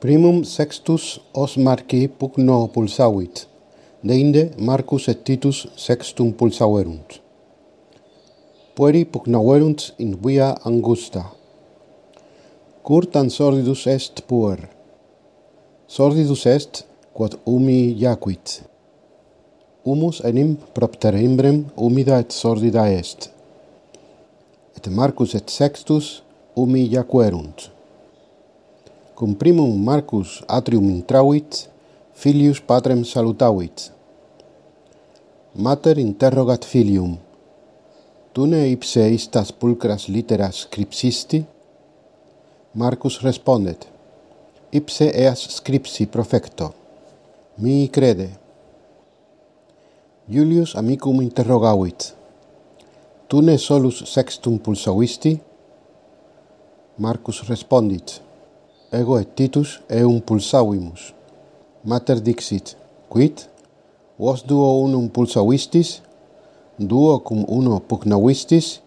Primum sextus os marci pugno pulsavit, deinde Marcus et Titus sextum pulsaverunt. Pueri pugnaverunt in via angusta. Curtan sordidus est puer. Sordidus est quod umi jacuit. Humus enim propter imbrem humida et sordida est. Et Marcus et Sextus umi jacuerunt cum primum Marcus atrium intravit, filius patrem salutavit. Mater interrogat filium, Tu ne ipse istas pulcras literas scripsisti? Marcus respondet, Ipse eas scripsi profecto. Mi crede. Julius amicum interrogavit, Tu ne solus sextum pulsavisti? Marcus respondit, ego et titus eum pulsavimus. Mater dixit, quid? Vos duo unum pulsavistis, duo cum uno pugnavistis,